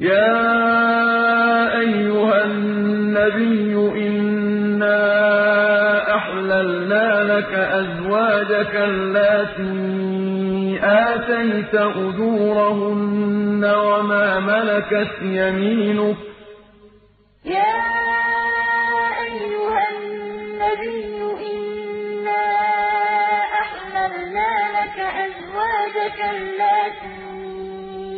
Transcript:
يَا أَيُّهَا النَّبِيُّ إِنَّا أَحْلَلْنَا لَكَ أَزْوَاجَكَ اللَّاتِي آتَيْتَ أُجُورَهُنَّ وَمَا مَلَكَتْ يَمِينُكَ.